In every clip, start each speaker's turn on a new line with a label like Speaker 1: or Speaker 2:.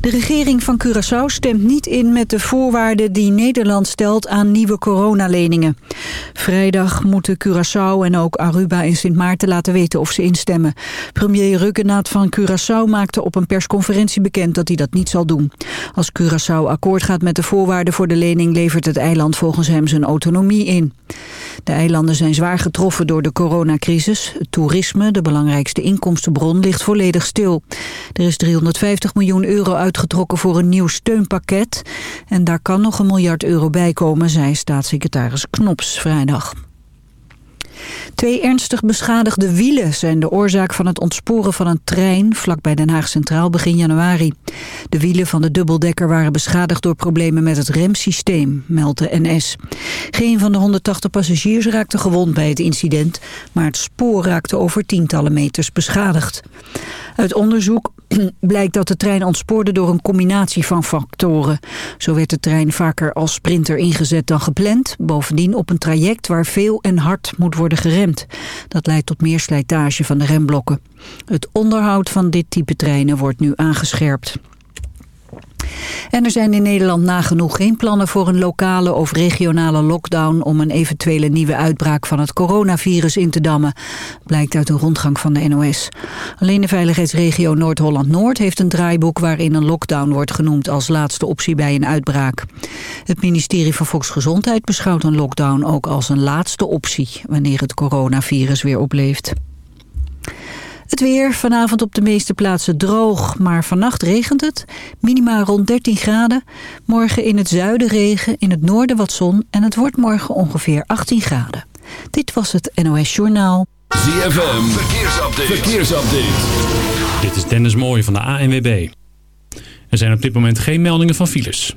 Speaker 1: De regering van Curaçao stemt niet in met de voorwaarden die Nederland stelt aan nieuwe coronaleningen. Vrijdag moeten Curaçao en ook Aruba en Sint Maarten laten weten of ze instemmen. Premier Rukkenaat van Curaçao maakte op een persconferentie bekend dat hij dat niet zal doen. Als Curaçao akkoord gaat met de voorwaarden voor de lening levert het eiland volgens hem zijn autonomie in. De eilanden zijn zwaar getroffen door de coronacrisis. Het toerisme, de belangrijkste inkomstenbron, ligt volledig stil. Er is 350 miljoen euro uitgetrokken voor een nieuw steunpakket. En daar kan nog een miljard euro bij komen, zei staatssecretaris Knops vrijdag. Twee ernstig beschadigde wielen zijn de oorzaak van het ontsporen van een trein vlakbij Den Haag Centraal begin januari. De wielen van de dubbeldekker waren beschadigd door problemen met het remsysteem, meldt NS. Geen van de 180 passagiers raakte gewond bij het incident, maar het spoor raakte over tientallen meters beschadigd. Uit onderzoek blijkt dat de trein ontspoorde door een combinatie van factoren. Zo werd de trein vaker als sprinter ingezet dan gepland. Bovendien op een traject waar veel en hard moet worden geremd. Dat leidt tot meer slijtage van de remblokken. Het onderhoud van dit type treinen wordt nu aangescherpt. En er zijn in Nederland nagenoeg geen plannen voor een lokale of regionale lockdown om een eventuele nieuwe uitbraak van het coronavirus in te dammen, blijkt uit een rondgang van de NOS. Alleen de veiligheidsregio Noord-Holland-Noord heeft een draaiboek waarin een lockdown wordt genoemd als laatste optie bij een uitbraak. Het ministerie van Volksgezondheid beschouwt een lockdown ook als een laatste optie wanneer het coronavirus weer opleeft. Het weer, vanavond op de meeste plaatsen droog, maar vannacht regent het. Minima rond 13 graden. Morgen in het zuiden regen, in het noorden wat zon en het wordt morgen ongeveer 18 graden. Dit was het NOS Journaal.
Speaker 2: ZFM, verkeersupdate. verkeersupdate.
Speaker 3: Dit is Dennis Mooij van de ANWB. Er zijn op dit moment geen meldingen van files.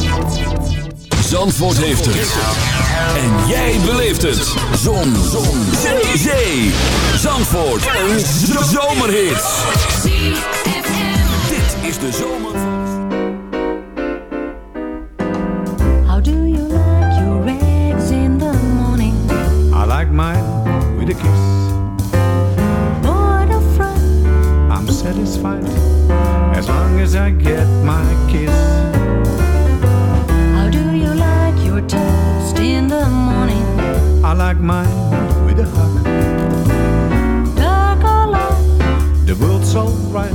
Speaker 2: Zandvoort heeft het. En jij beleeft het. Zon. Zon. Zee. Zee. Zandvoort. Een zomerhit. Dit is de zomer.
Speaker 4: How do you like your eggs in the morning?
Speaker 5: I like mine with a kiss.
Speaker 4: Bored or front?
Speaker 5: I'm satisfied as long as I get my kiss. I like mine with a hug.
Speaker 4: Light?
Speaker 5: The world's alright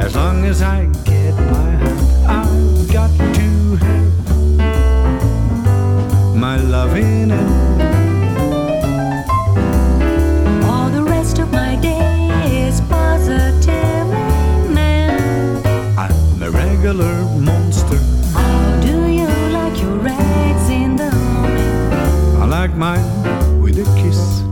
Speaker 5: as long as I get my hand. I've got to have my love in mine with a kiss.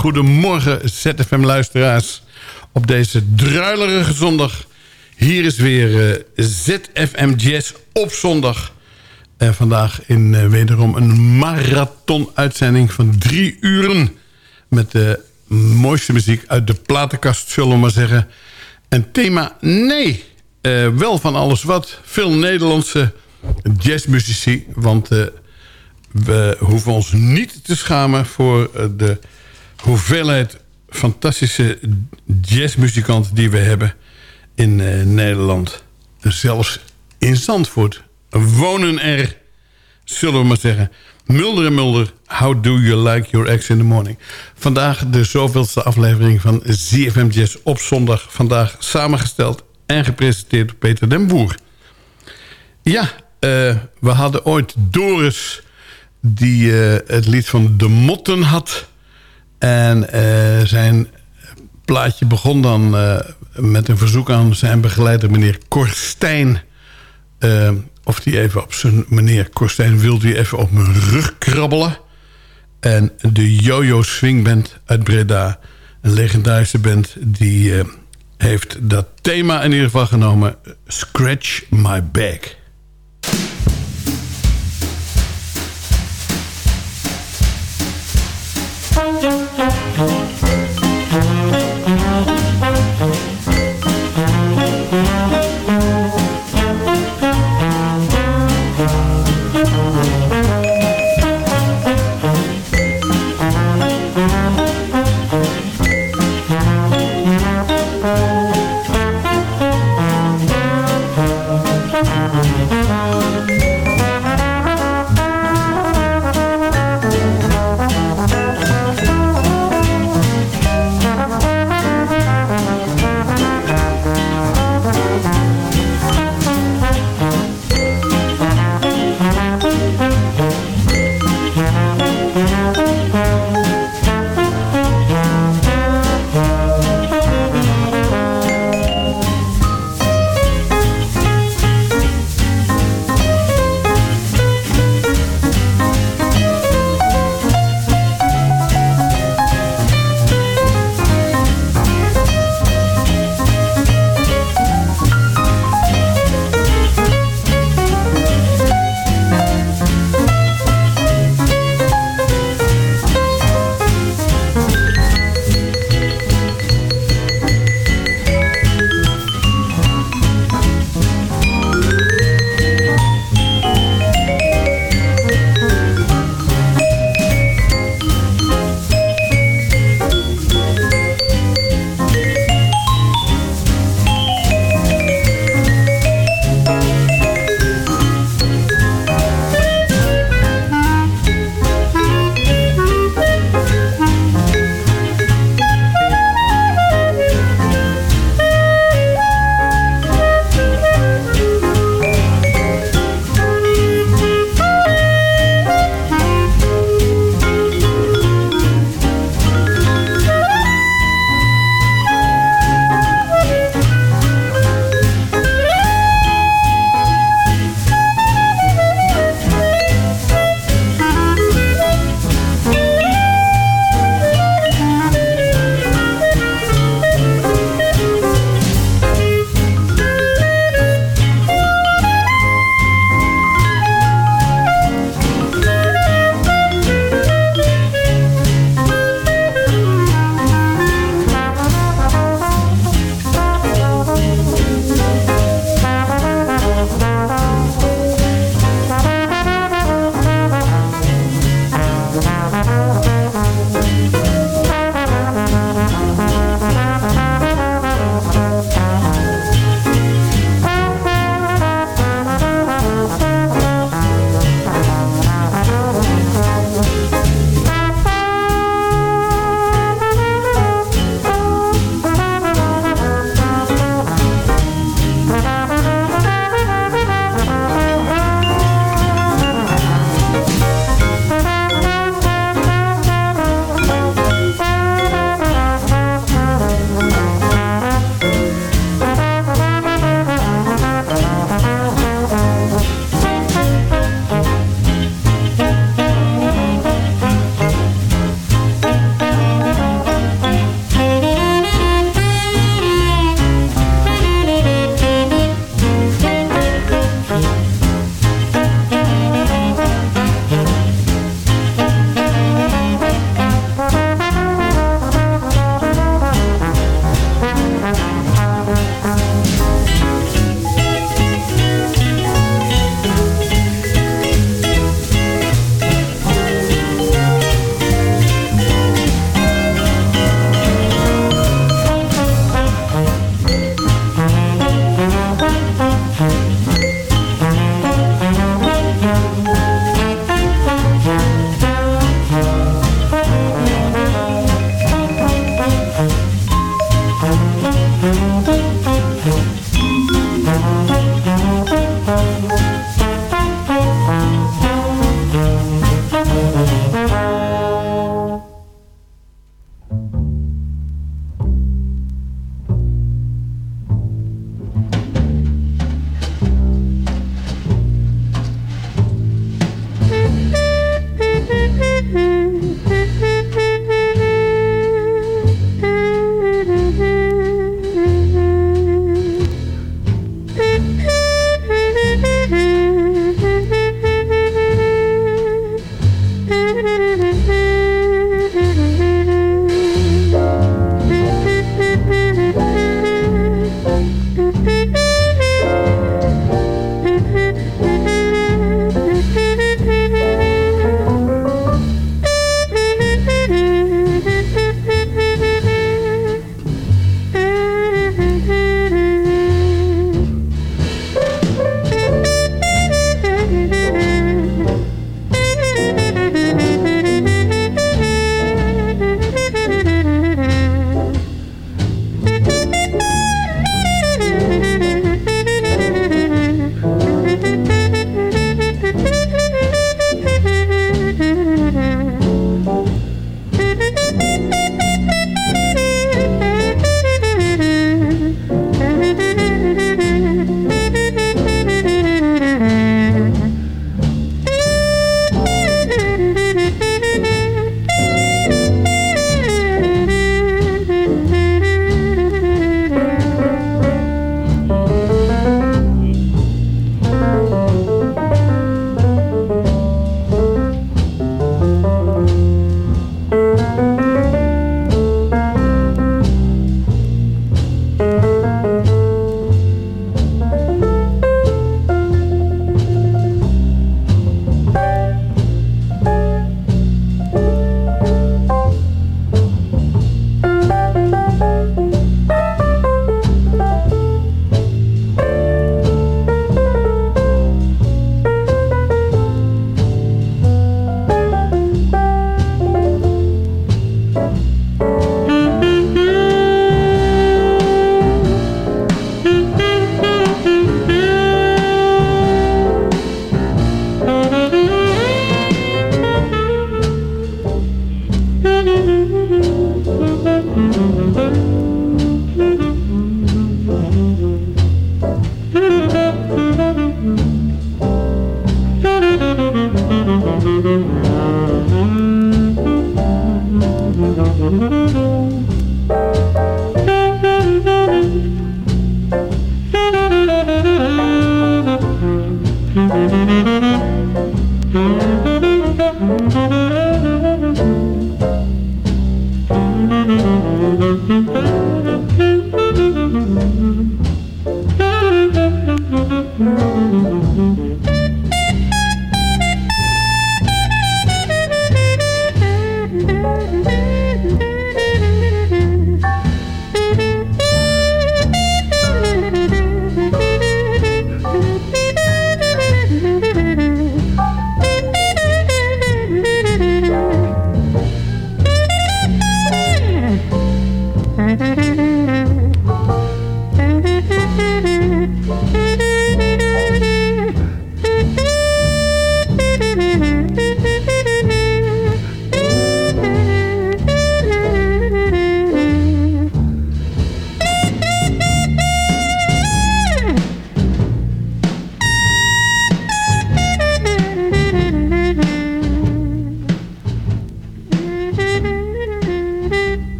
Speaker 6: Goedemorgen ZFM-luisteraars. Op deze druilerige zondag. Hier is weer eh, ZFM Jazz op zondag. En vandaag in eh, wederom een marathon-uitzending van drie uren. Met de mooiste muziek uit de platenkast, zullen we maar zeggen. En thema nee. Eh, wel van alles wat. Veel Nederlandse jazzmuzici. Want eh, we hoeven ons niet te schamen voor eh, de hoeveelheid fantastische jazzmuzikanten die we hebben in eh, Nederland. Zelfs in Zandvoort wonen er, zullen we maar zeggen... Mulder en Mulder, how do you like your ex in the morning? Vandaag de zoveelste aflevering van ZFM Jazz op zondag. Vandaag samengesteld en gepresenteerd door Peter den Boer. Ja, eh, we hadden ooit Doris die eh, het lied van De Motten had. En eh, zijn plaatje begon dan eh, met een verzoek aan zijn begeleider meneer Korstijn. eh, of die even op zijn... Meneer Korstijn wilde hij even op mijn rug krabbelen. En de Jojo Swing Band uit Breda. Een legendarische band die heeft dat thema in ieder geval genomen. Scratch My Back.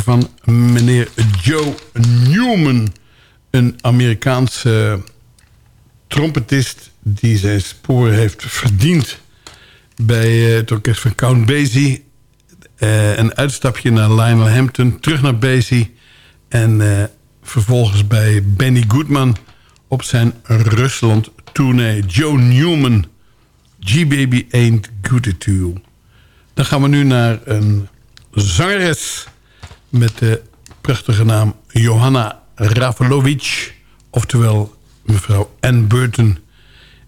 Speaker 6: Van meneer Joe Newman. Een Amerikaanse trompetist die zijn sporen heeft verdiend... bij eh, het orkest van Count Basie. Eh, een uitstapje naar Lionel Hampton, terug naar Basie... en eh, vervolgens bij Benny Goodman op zijn Rusland tournee. Joe Newman, G-Baby Ain't Good at You. Dan gaan we nu naar een zangeres met de prachtige naam Johanna Ravlovic. Oftewel mevrouw Ann Burton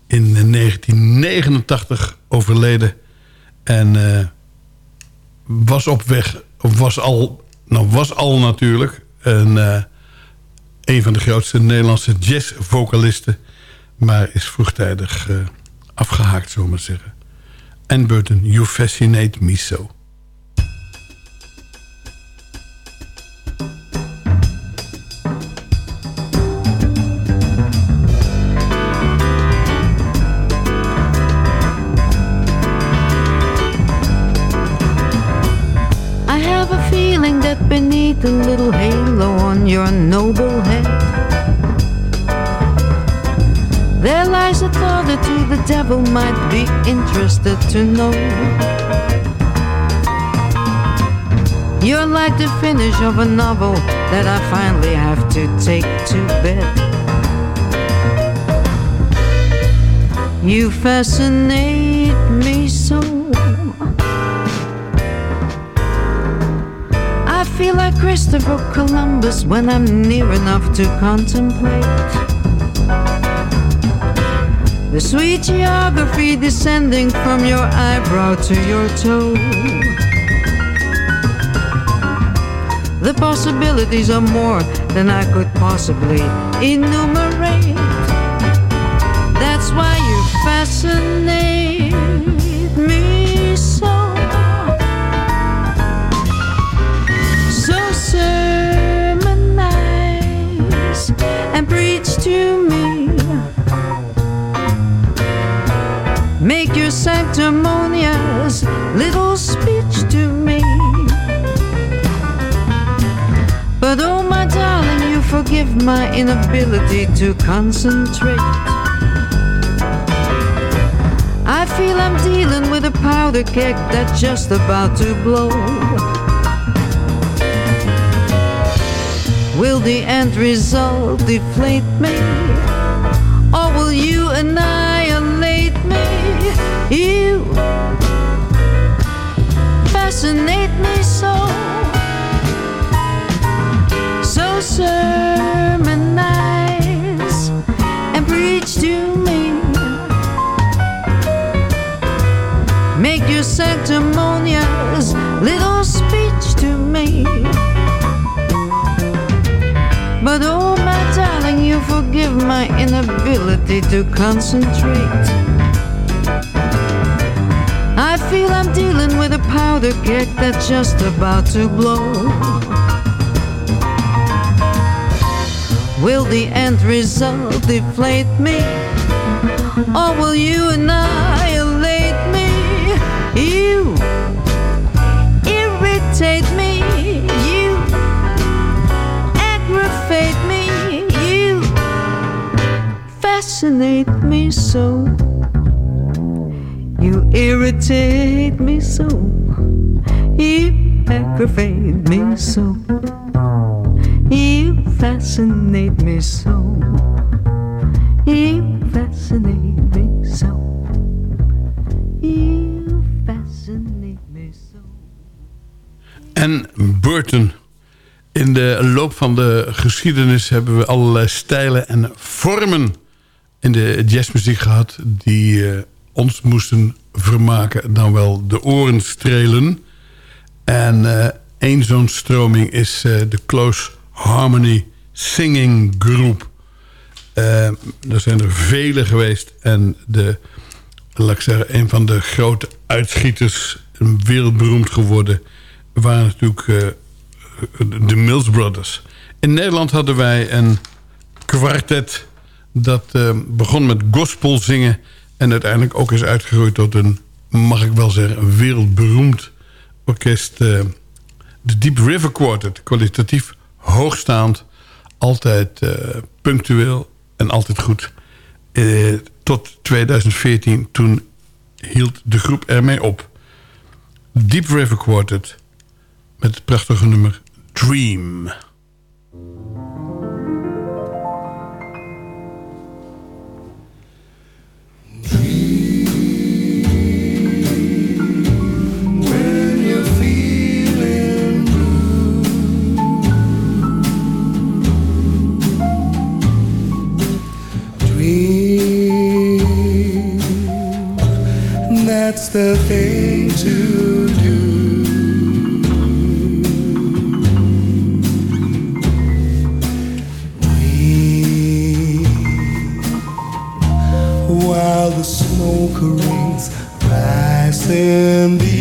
Speaker 6: in 1989 overleden. En eh, was op weg, was al, nou was al natuurlijk... Een, eh, een van de grootste Nederlandse jazzvocalisten... maar is vroegtijdig eh, afgehaakt, we maar zeggen. Ann Burton, You Fascinate Me So.
Speaker 7: Have a feeling that beneath the little halo on your noble head, there lies a thought that to the devil might be interested to know. You're like the finish of a novel that I finally have to take to bed. You fascinate feel like Christopher Columbus when I'm near enough to contemplate the sweet geography descending from your eyebrow to your toe. The possibilities are more than I could possibly enumerate. That's why you fascinate little speech to me. But oh, my darling, you forgive my inability to concentrate. I feel I'm dealing with a powder keg that's just about to blow. Will the end result deflate me? Or will you annihilate me? You fascinate me so. So sermonize and preach to me. Make your sanctimonious little speech to me. But oh, my darling, you forgive my inability to concentrate. I feel I'm dealing with a powder keg that's just about to blow. Will the end result deflate me? Or will you annihilate me? You irritate me. You aggravate me. You fascinate me so. You irritate me so. Aggravate me so. You fascinate me so. You fascinate me so. You fascinate me so.
Speaker 6: En Burton. In de loop van de geschiedenis hebben we allerlei stijlen en vormen in de jazzmuziek gehad... die eh, ons moesten vermaken, dan wel de oren strelen. En eh één zo'n stroming is eh, de Close Harmony Singing Group. Eh, er zijn er vele geweest en de, laat ik zeggen, een van de grote uitschieters, wereldberoemd geworden, waren natuurlijk de Mills Brothers. In Nederland hadden wij een kwartet dat begon met gospel zingen... en uiteindelijk ook is uitgegroeid tot een, mag ik wel zeggen, wereldberoemd orkest eh, de Deep River Quartet. Kwalitatief hoogstaand, altijd eh, punctueel en altijd goed. Eh, tot 2014, toen hield de groep ermee op. Deep River Quartet met het prachtige nummer Dream.
Speaker 5: that's the thing to do. We, while the smoke rings, rise in the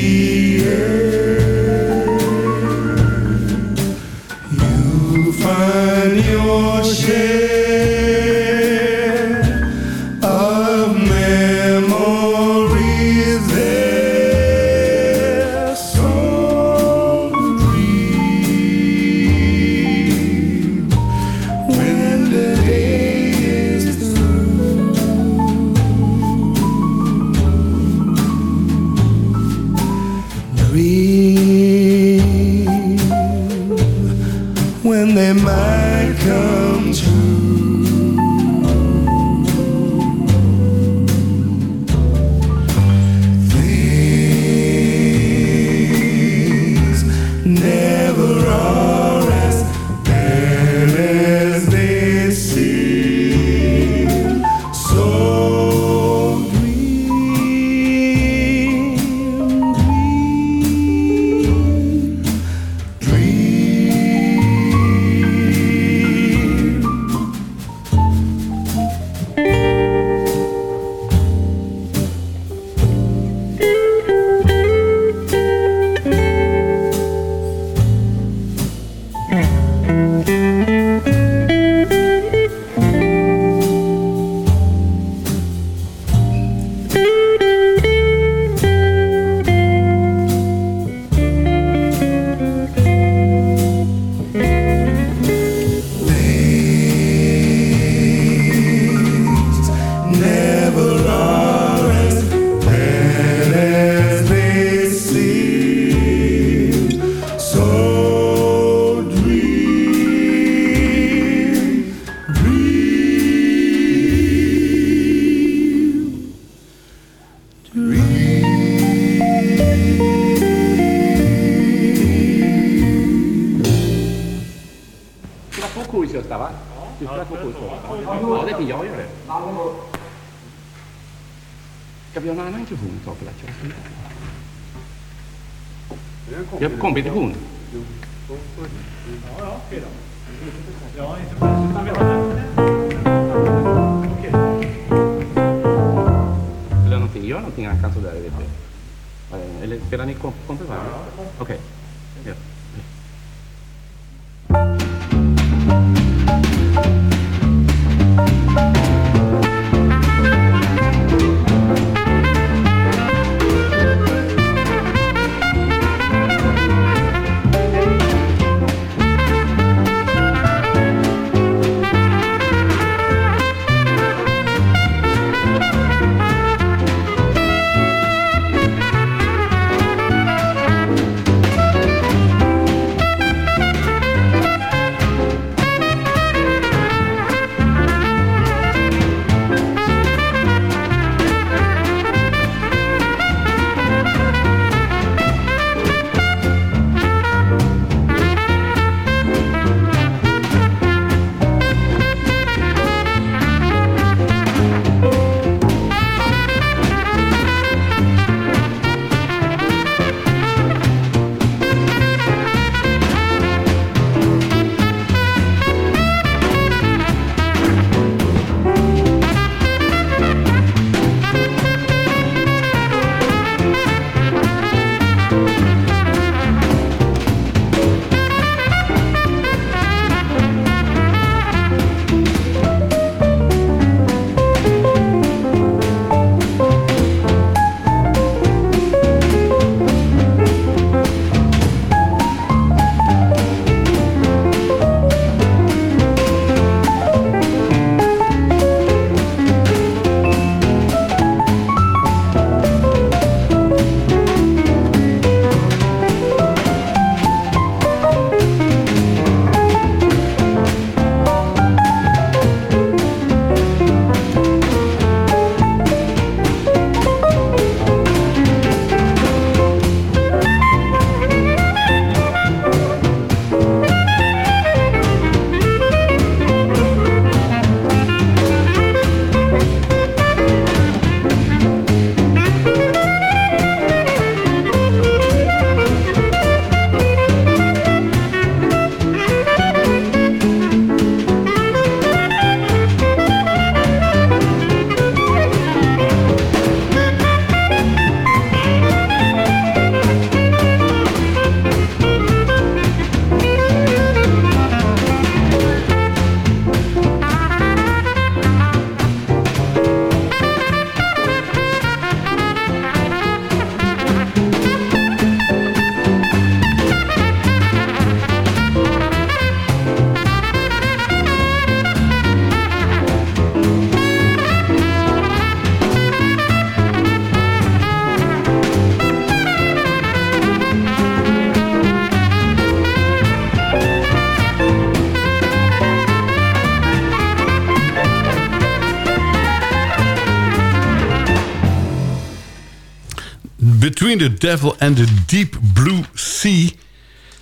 Speaker 6: Between the Devil and the Deep Blue Sea.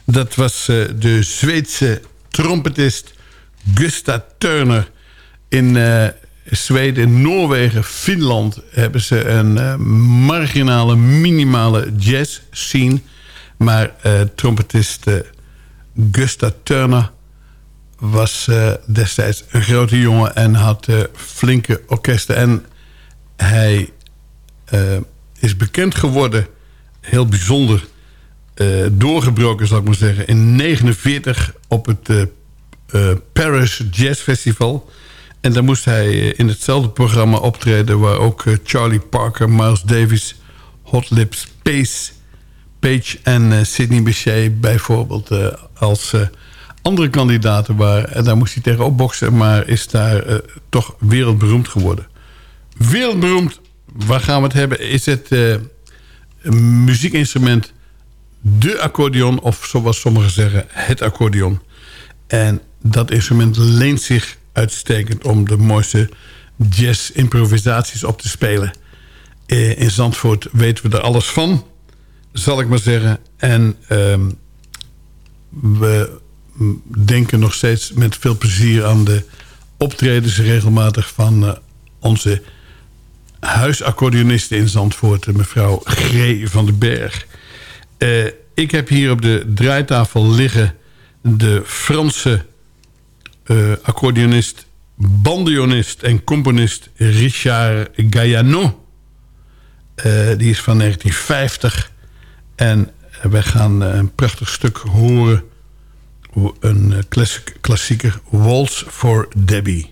Speaker 6: Dat was eh, de Zweedse trompetist Gusta Turner. In eh, Zweden, Noorwegen, Finland hebben ze een eh, marginale, minimale jazz scene. Maar trompetist Gusta Turner was destijds een grote jongen en had flinke orkesten. En hij is bekend geworden, heel bijzonder eh, doorgebroken zal ik maar zeggen... in 49 op het eh, eh, Paris Jazz Festival. En daar moest hij in hetzelfde programma optreden... waar ook Charlie Parker, Miles Davis, Hot Lips, Pace... Page en Sidney Bechet bijvoorbeeld als andere kandidaten waren. En daar moest hij tegen opboksen, maar is daar toch wereldberoemd geworden. Wereldberoemd, waar gaan we het hebben? Is het een muziekinstrument de accordeon, of zoals sommigen zeggen, het accordeon. En dat instrument leent zich uitstekend om de mooiste jazz-improvisaties op te spelen. Eh, in Zandvoort weten we er alles van, zal ik maar zeggen. En ehm, we denken nog steeds met veel plezier aan de optredens regelmatig van eh, onze huisaccordeoniste in Zandvoort, eh, mevrouw G. van den Berg. Eh, ik heb hier op de draaitafel liggen de Franse eh accordeonist, bandoneonist en componist Richard Gaillanon. Eh, die is van 1950 en wij gaan een prachtig stuk horen. Een klassiek, klassieker, Waltz for Debbie.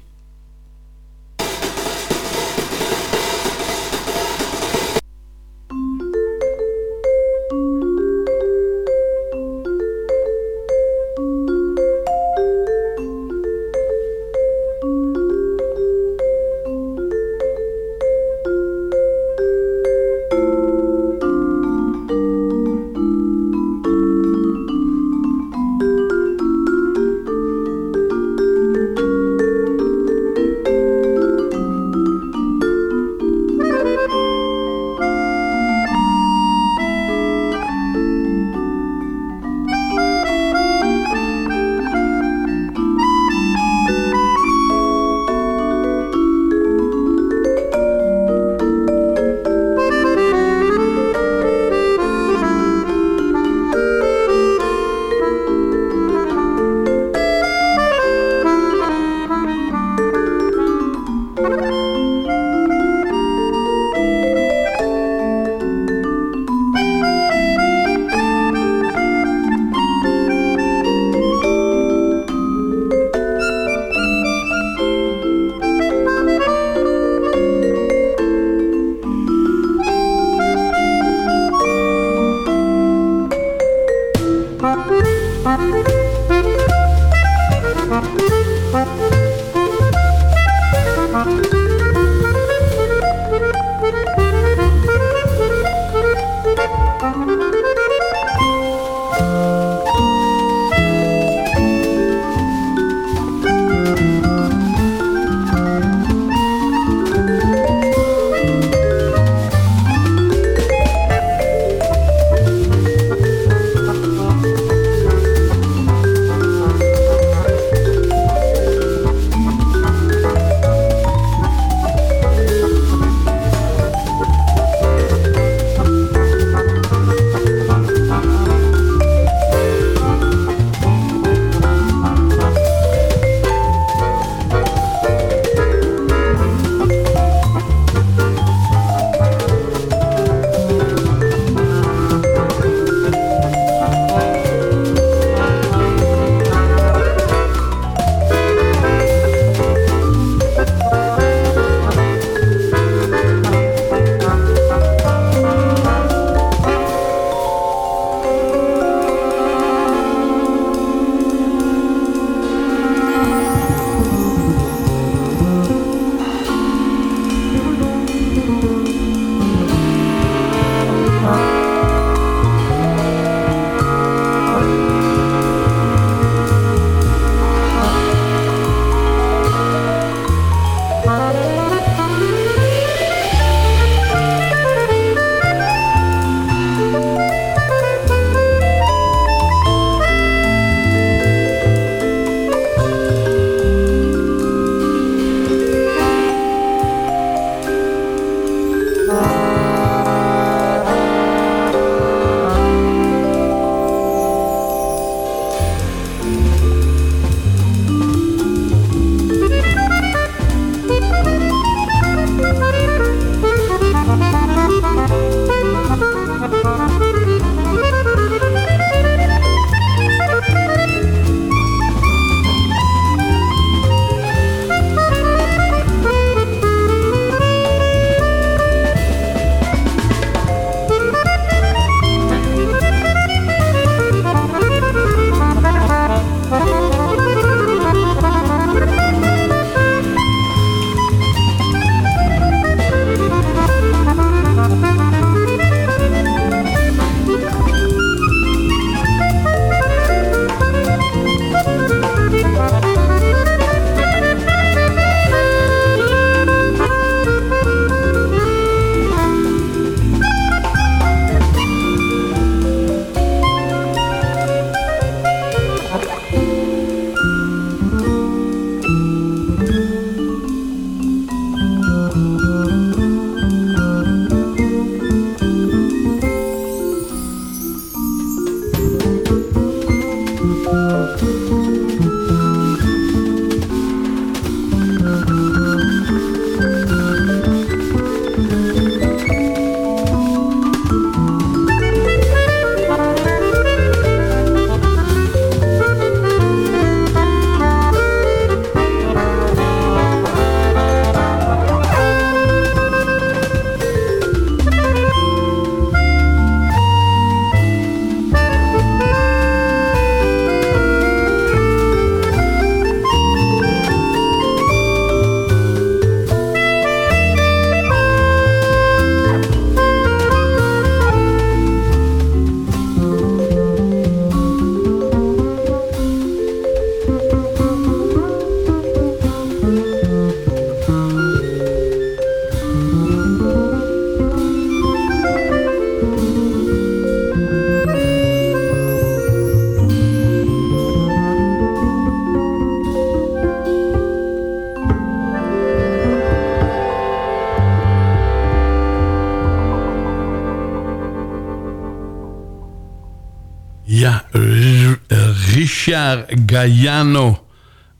Speaker 6: Galliano.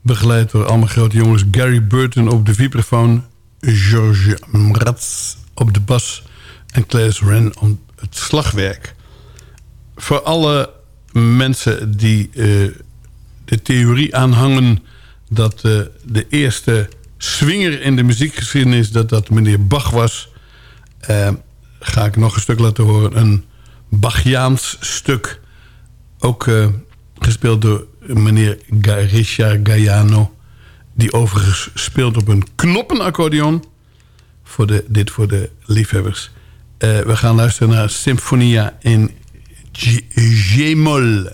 Speaker 6: Begeleid door allemaal grote jongens. Gary Burton op de vibrafoon. George Mraz op de bas. En Claes Ren op het slagwerk. Voor alle mensen die eh, de theorie aanhangen... dat eh, de eerste swinger in de muziekgeschiedenis... dat dat meneer Bach was... eh, ga ik nog een stuk laten horen. Een Bachiaans stuk. Ook gespeeld door meneer Ga Richard Galliano. Die overigens speelt op een knoppenaccordeon. Voor de, dit voor de liefhebbers. Eh, we gaan luisteren naar Symphonia in G-moll.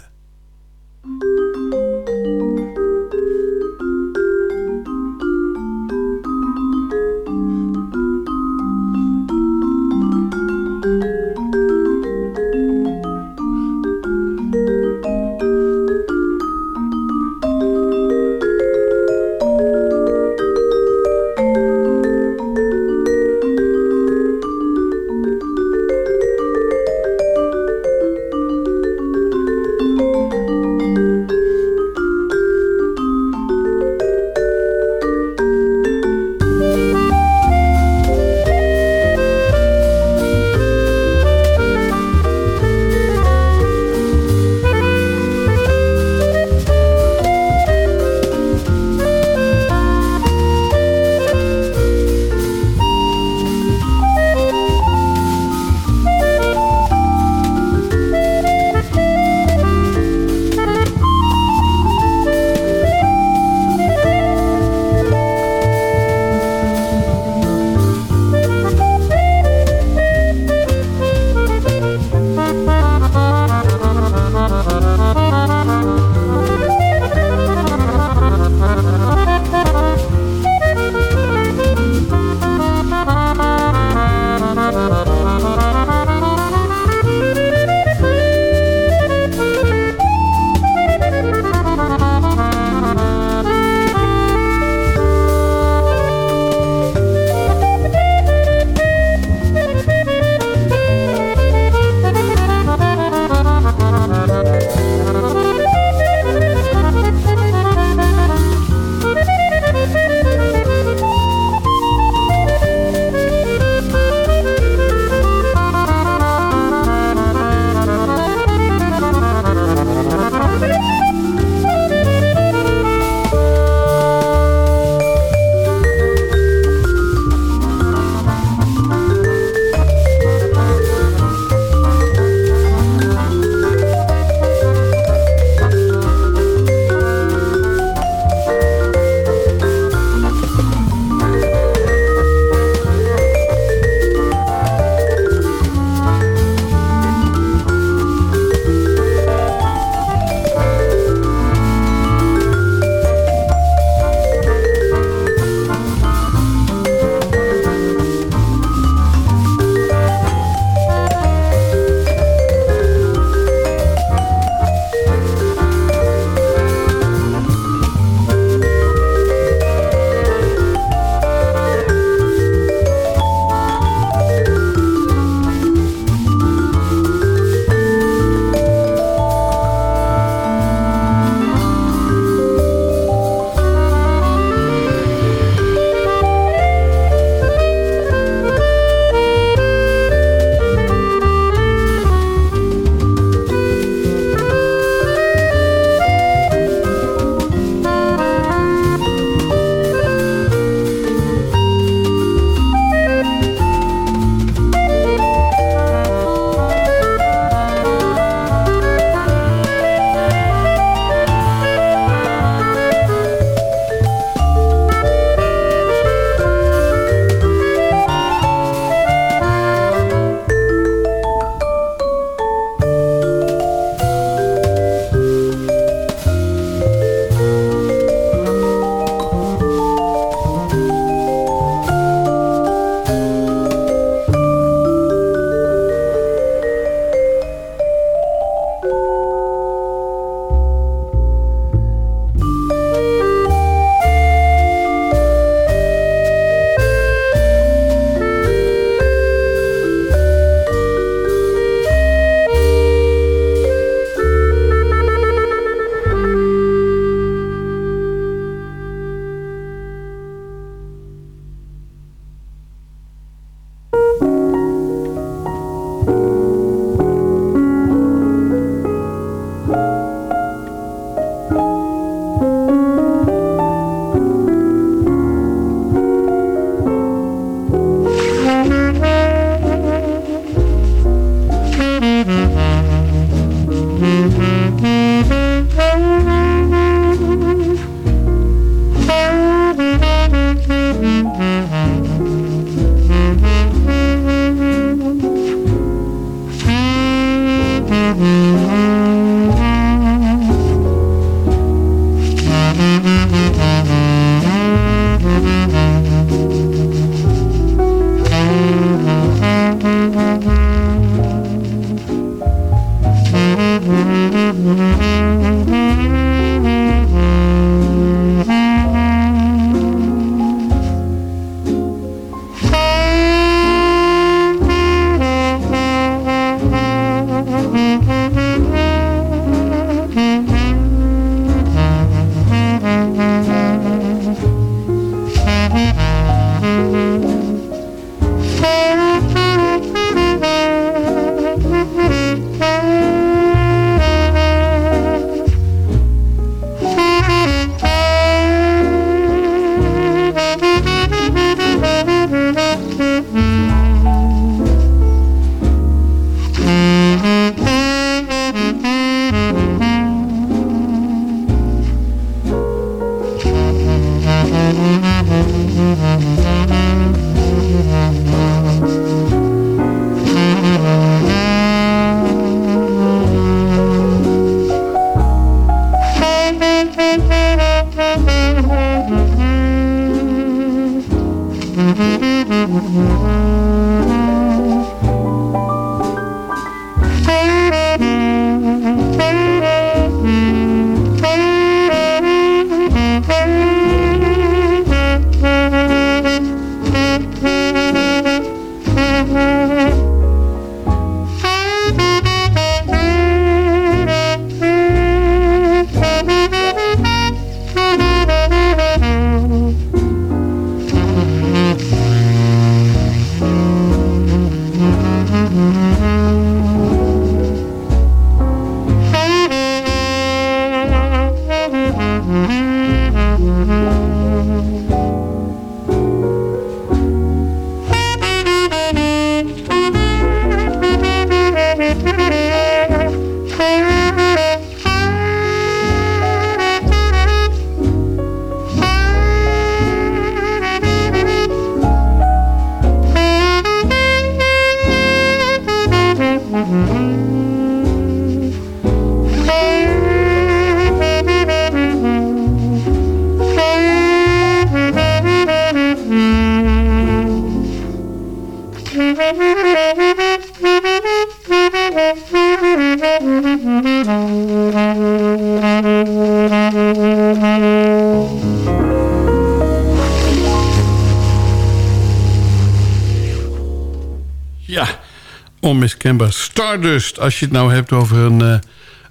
Speaker 6: Stardust, als je het nou hebt over een, eh,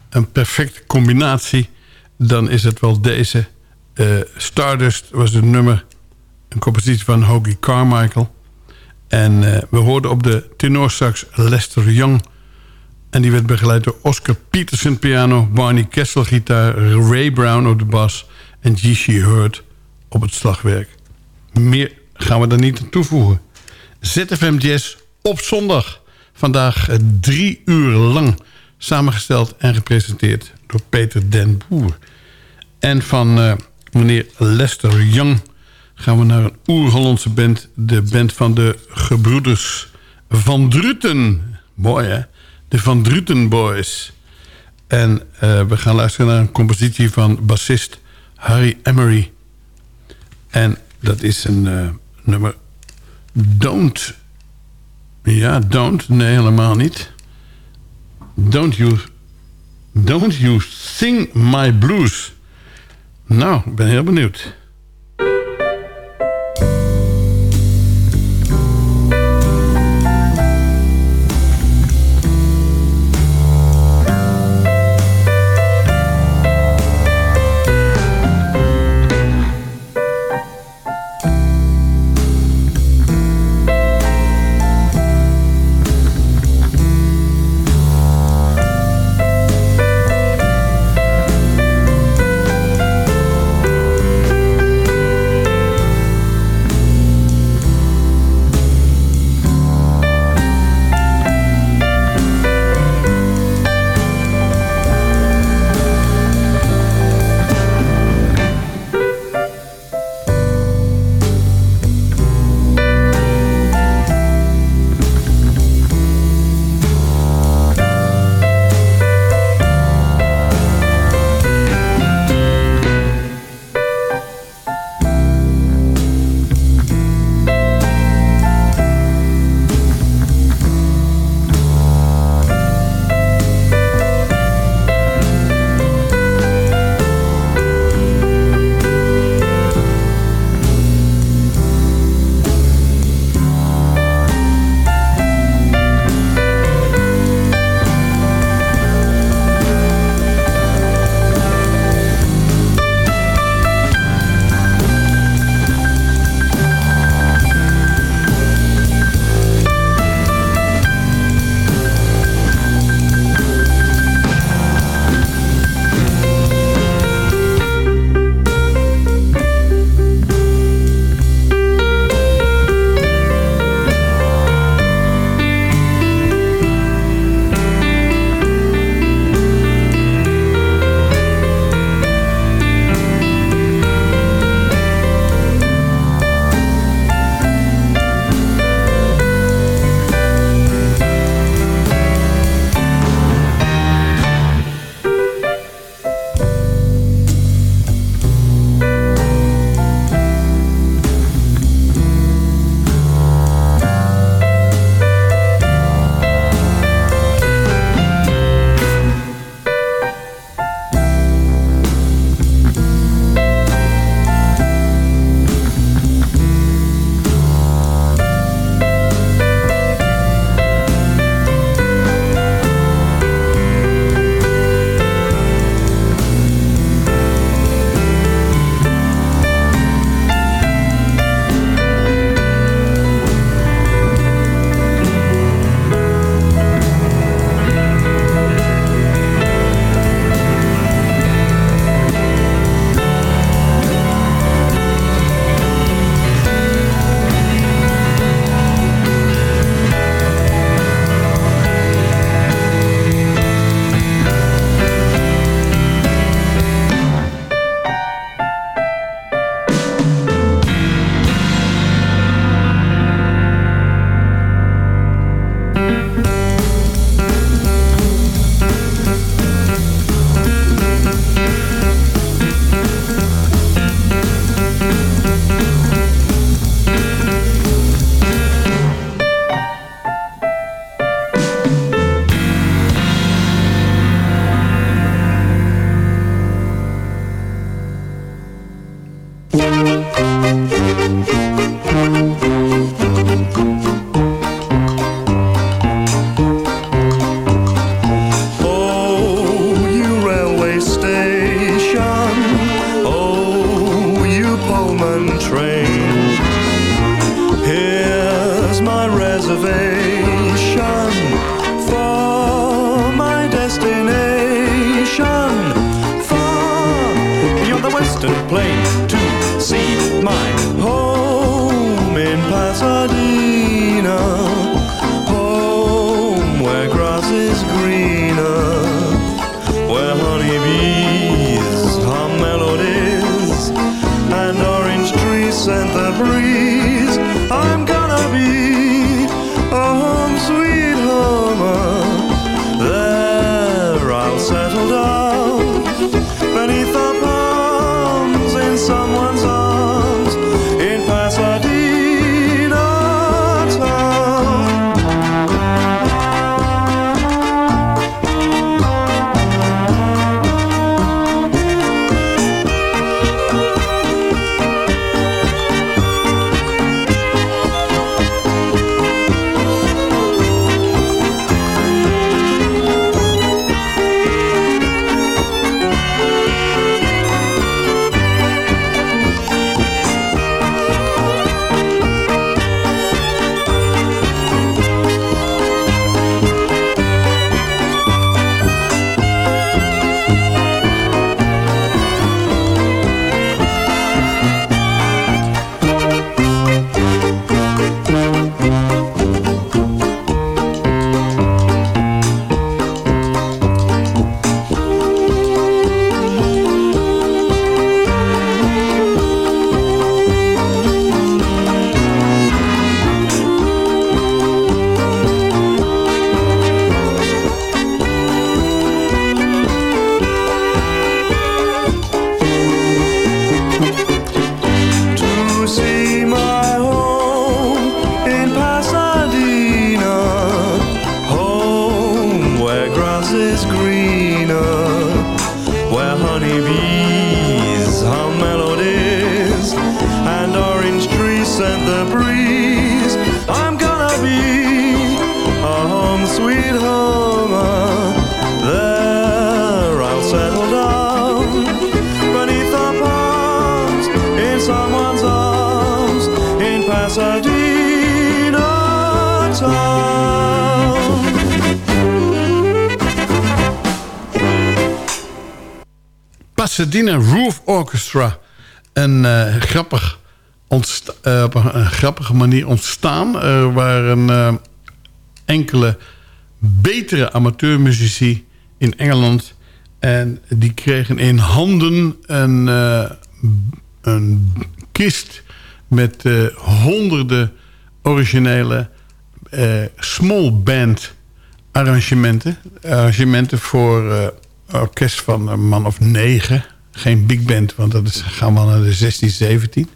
Speaker 6: een perfecte combinatie... dan is het wel deze. Eh, Stardust was een nummer, een compositie van Hoagie Carmichael. En eh, we hoorden op de tenorsax Lester Young... en die werd begeleid door Oscar Peterson piano... Barney Kessel gitaar, Ray Brown op de bas... en G.C. Hurt op het slagwerk. Meer gaan we er niet aan toevoegen. ZFM Jazz op zondag. Vandaag eh, drie uur lang samengesteld en gepresenteerd door Peter den Boer. En van eh, meneer Lester Young gaan we naar een oer-Hollandse band. De band van de gebroeders Van Druten. Mooi hè? De Van Druten Boys. En eh, we gaan luisteren naar een compositie van bassist Harry Emery. En dat is een nummer Don't ja, don't. Nee, helemaal niet. Don't you, don't you sing my blues. Nou, ik ben heel benieuwd.
Speaker 8: Pasadena
Speaker 6: Roof Orchestra. Een eh, grappig ontsta- eh, op een, een grappige manier ontstaan. Er waren eh, enkele betere amateurmuzici in Engeland. En die kregen in handen een, eh, een kist met eh, honderden originele eh, small band arrangementen. Arrangementen voor eh, orkest van een man of negen. Geen big band, want dat is, gaan we naar de 16, 17.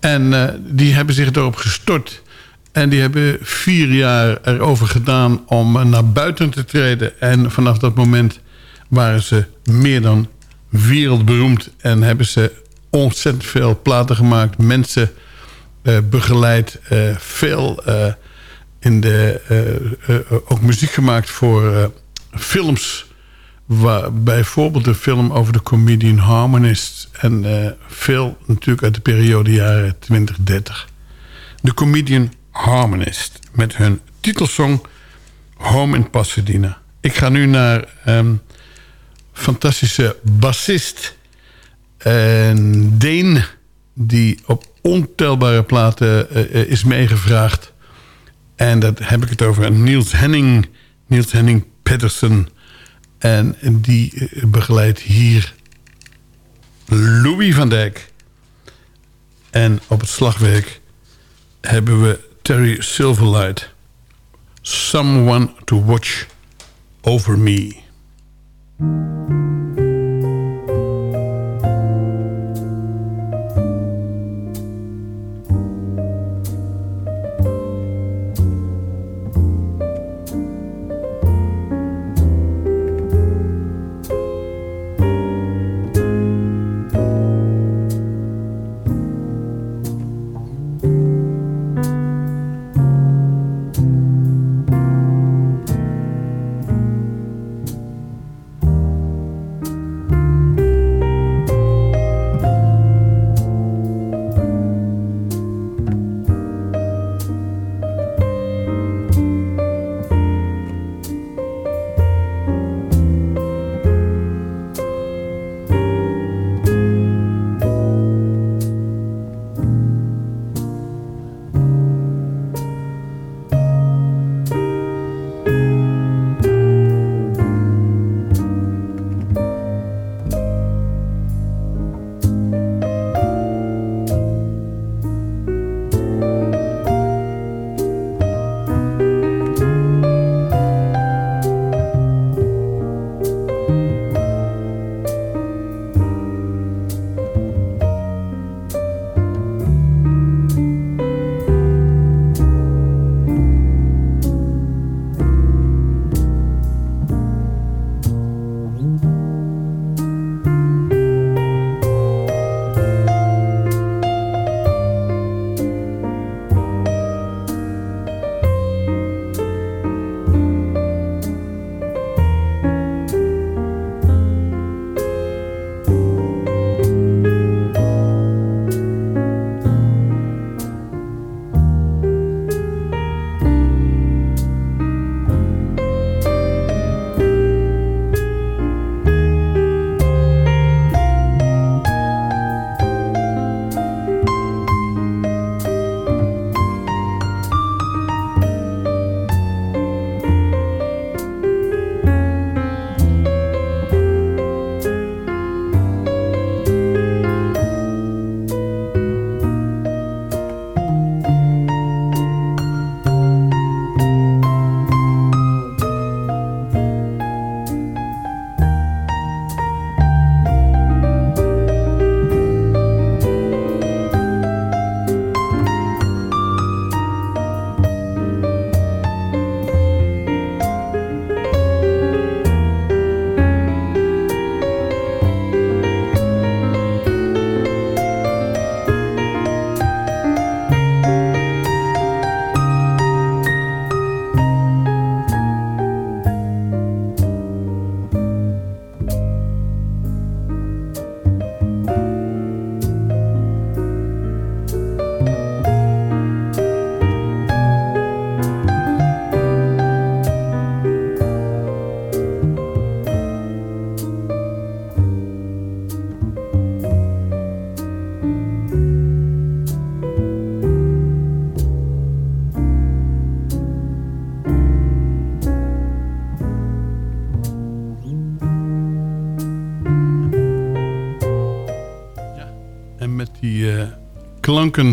Speaker 6: En eh, die hebben zich erop gestort. En die hebben vier jaar erover gedaan om eh, naar buiten te treden. En vanaf dat moment waren ze meer dan wereldberoemd. En hebben ze ontzettend veel platen gemaakt. Mensen eh, begeleid. eh, veel eh, in de, eh, eh, ook muziek gemaakt voor eh, films. Waar, bijvoorbeeld een film over de comedian Harmonist. En eh, veel natuurlijk uit de periode jaren 20, 30. De comedian Harmonist. Met hun titelsong Home in Pasadena. Ik ga nu naar ehm, fantastische bassist. En Deen. Die op ontelbare platen eh, eh, is meegevraagd. En dat heb ik het over Niels Henning. Niels Henning Pedersen. En die eh, begeleidt hier Louis van Dijk. En op het slagwerk hebben we Terry Silverlight. Someone to watch over me.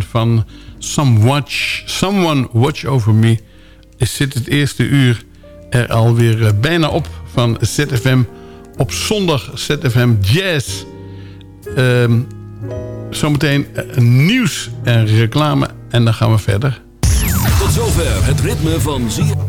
Speaker 6: Van Some watch, Someone Watch Over Me... zit het eerste uur er alweer eh, bijna op van ZFM op zondag ZFM Jazz. Ehm, zometeen eh, nieuws en reclame en dan gaan we verder.
Speaker 2: Tot zover het ritme van ZFM.